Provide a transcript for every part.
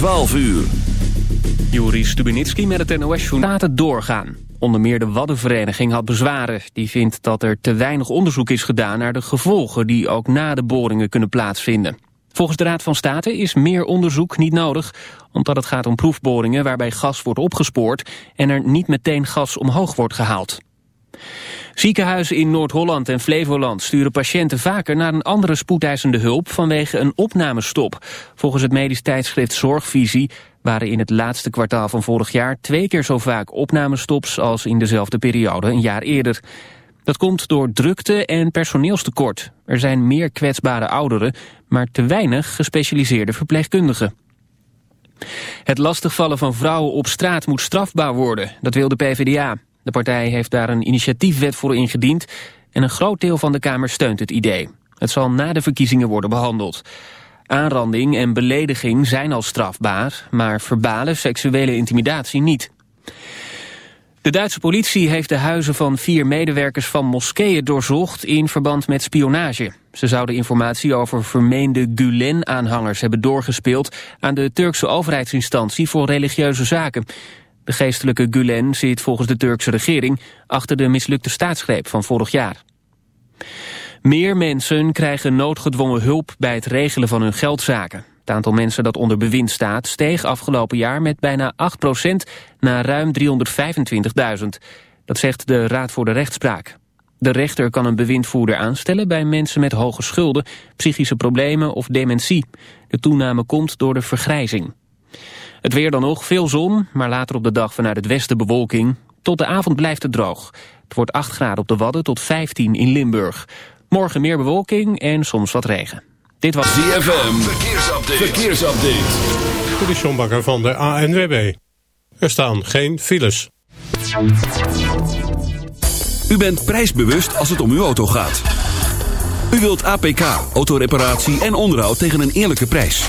12 uur. Juri Stubenitski met het NOS-journaal laat het doorgaan. Onder meer de Waddenvereniging had bezwaren. Die vindt dat er te weinig onderzoek is gedaan naar de gevolgen... die ook na de boringen kunnen plaatsvinden. Volgens de Raad van State is meer onderzoek niet nodig... omdat het gaat om proefboringen waarbij gas wordt opgespoord... en er niet meteen gas omhoog wordt gehaald. Ziekenhuizen in Noord-Holland en Flevoland sturen patiënten vaker naar een andere spoedeisende hulp vanwege een opnamestop. Volgens het medisch tijdschrift Zorgvisie waren in het laatste kwartaal van vorig jaar twee keer zo vaak opnamestops als in dezelfde periode een jaar eerder. Dat komt door drukte en personeelstekort. Er zijn meer kwetsbare ouderen, maar te weinig gespecialiseerde verpleegkundigen. Het lastigvallen van vrouwen op straat moet strafbaar worden, dat wil de PvdA. De partij heeft daar een initiatiefwet voor ingediend en een groot deel van de Kamer steunt het idee. Het zal na de verkiezingen worden behandeld. Aanranding en belediging zijn al strafbaar, maar verbale seksuele intimidatie niet. De Duitse politie heeft de huizen van vier medewerkers van moskeeën doorzocht in verband met spionage. Ze zouden informatie over vermeende Gulen-aanhangers hebben doorgespeeld aan de Turkse overheidsinstantie voor religieuze zaken. De geestelijke Gulen zit volgens de Turkse regering achter de mislukte staatsgreep van vorig jaar. Meer mensen krijgen noodgedwongen hulp bij het regelen van hun geldzaken. Het aantal mensen dat onder bewind staat steeg afgelopen jaar met bijna 8% naar ruim 325.000. Dat zegt de Raad voor de Rechtspraak. De rechter kan een bewindvoerder aanstellen bij mensen met hoge schulden, psychische problemen of dementie. De toename komt door de vergrijzing. Het weer dan nog, veel zon, maar later op de dag vanuit het westen bewolking. Tot de avond blijft het droog. Het wordt 8 graden op de Wadden tot 15 in Limburg. Morgen meer bewolking en soms wat regen. Dit was ZFM, verkeersupdate. verkeersupdate. Dit is John Bakker van de ANWB. Er staan geen files. U bent prijsbewust als het om uw auto gaat. U wilt APK, autoreparatie en onderhoud tegen een eerlijke prijs.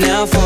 now for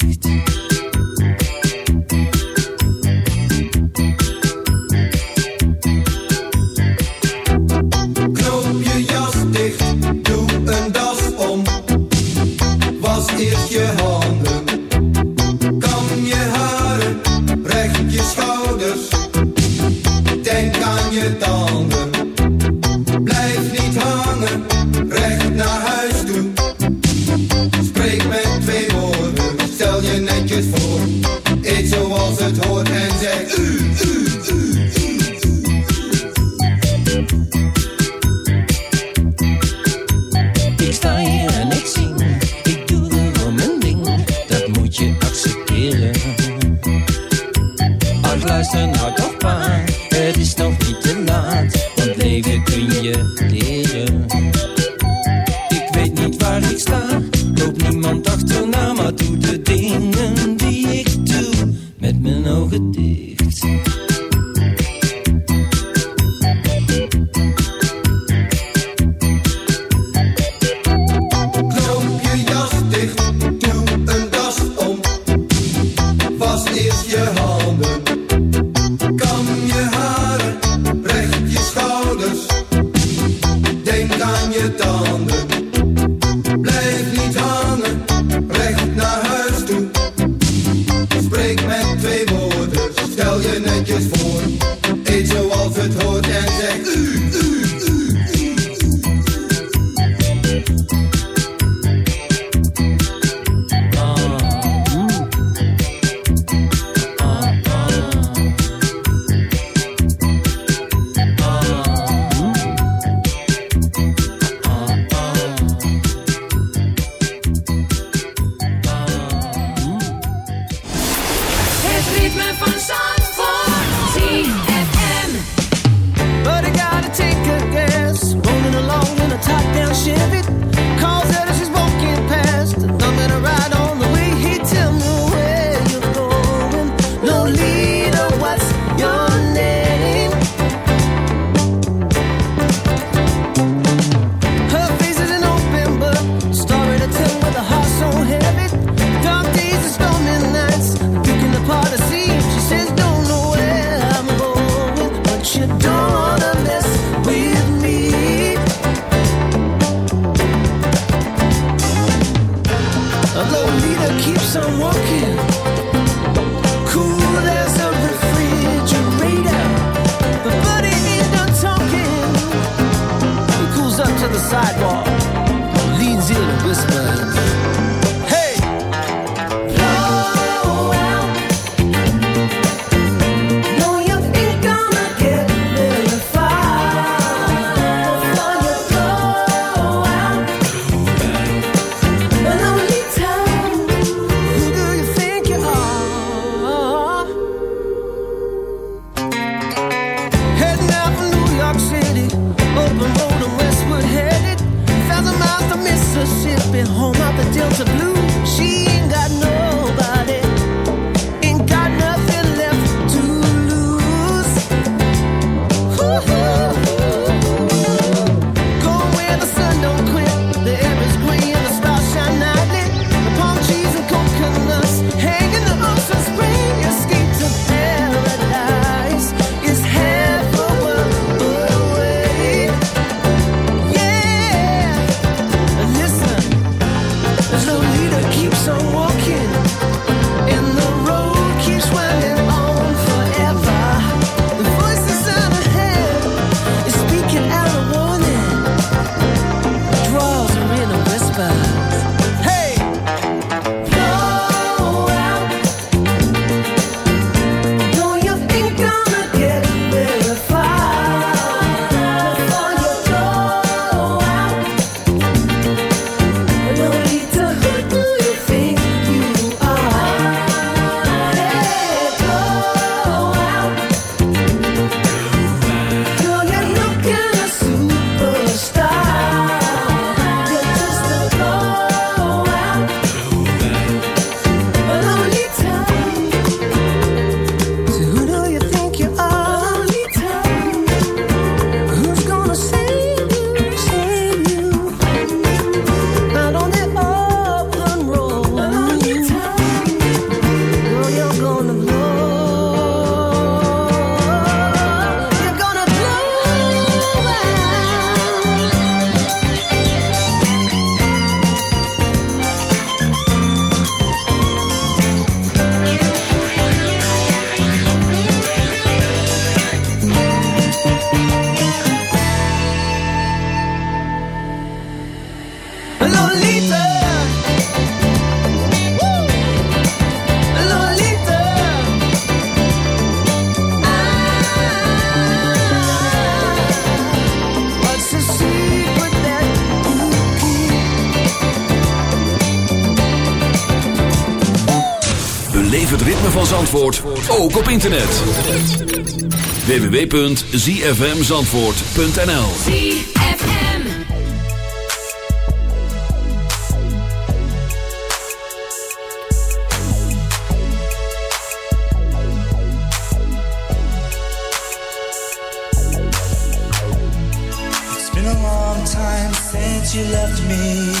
Ook op internet. www.zfmzandvoort.nl ZFM. It's been a long time since you left me.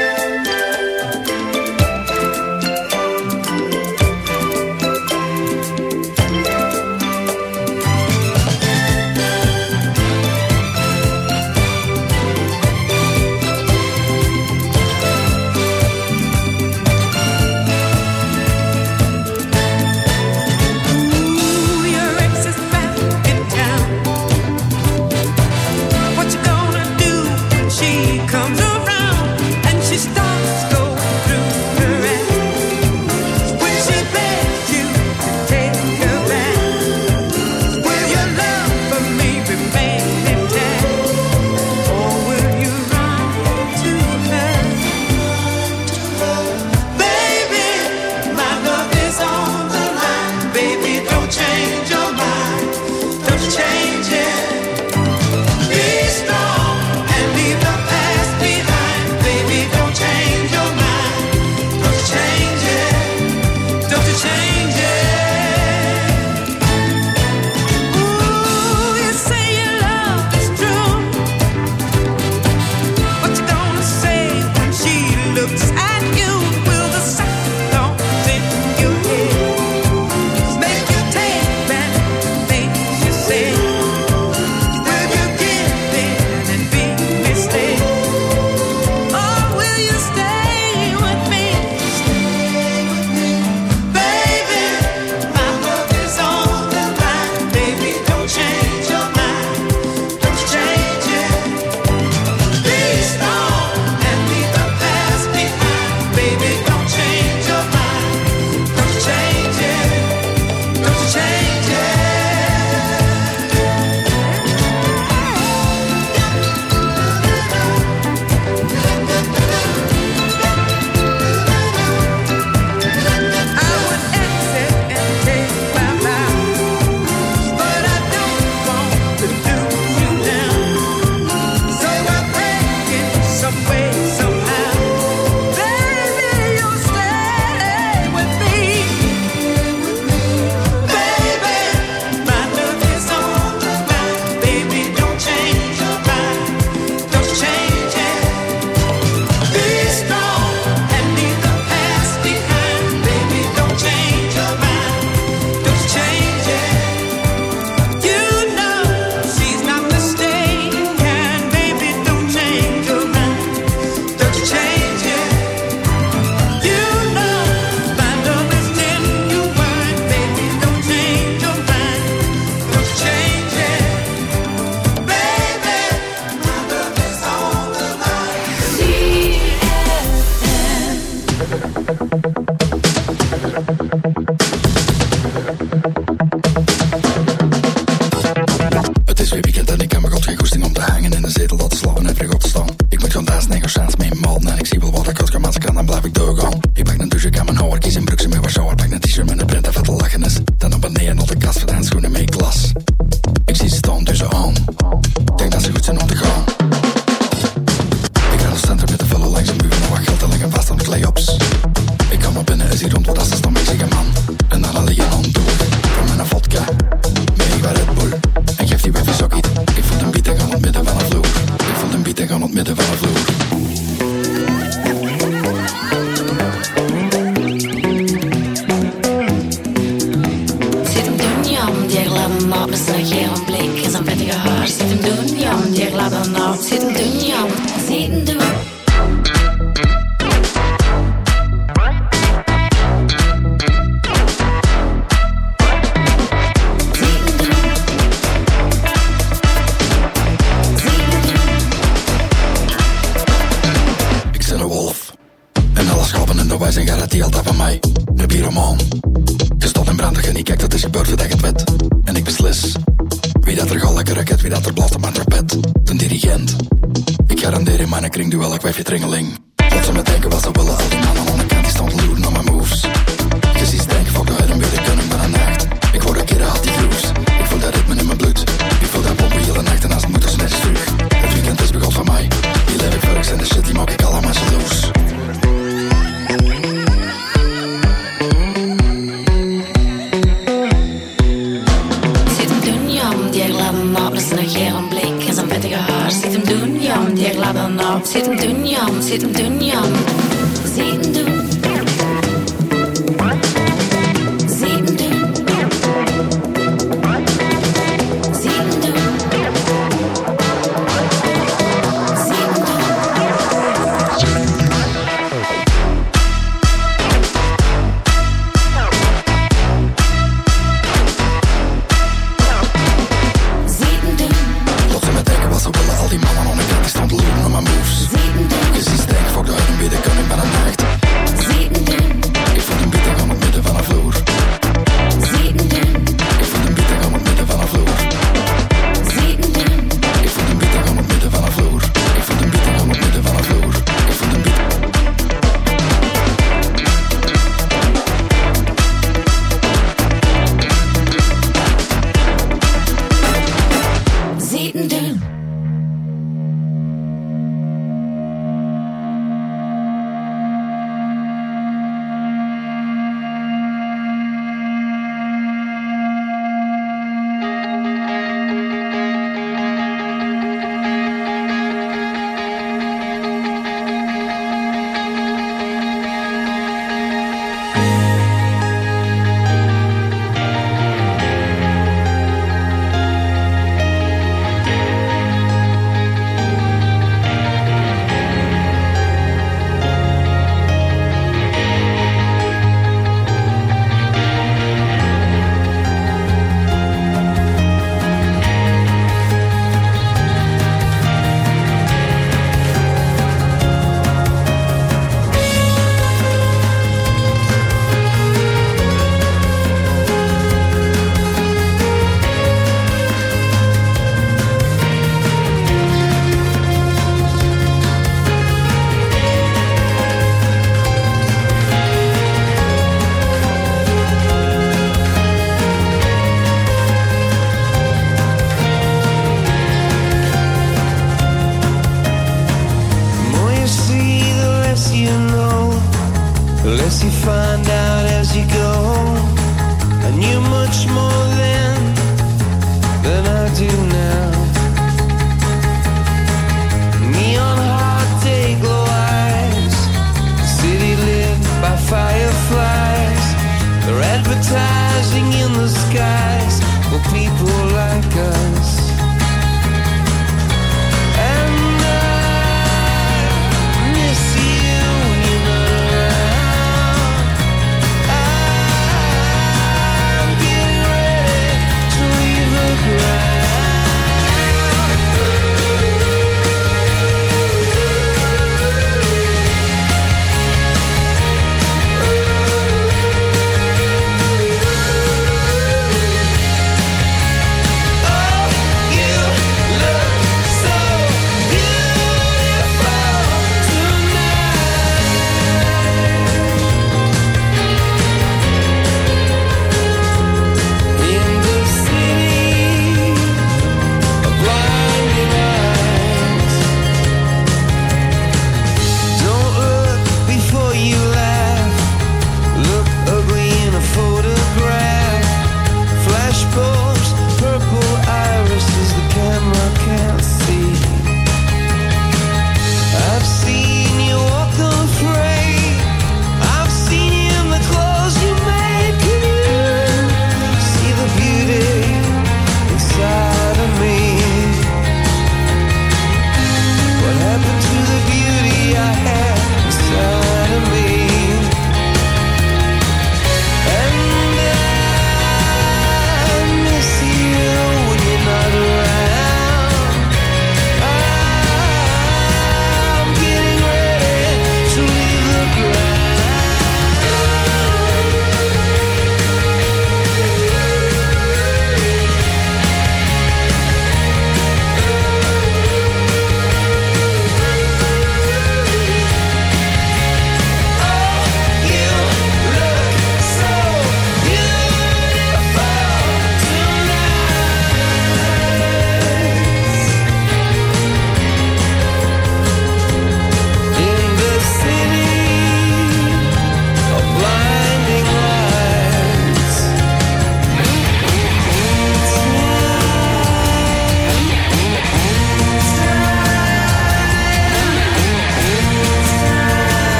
lekker zijn vettige haar. Zit hem doen, jam, die gladde naam. Zit hem doen, jam, zit hem doen, jam. Zit hem doen.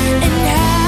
And how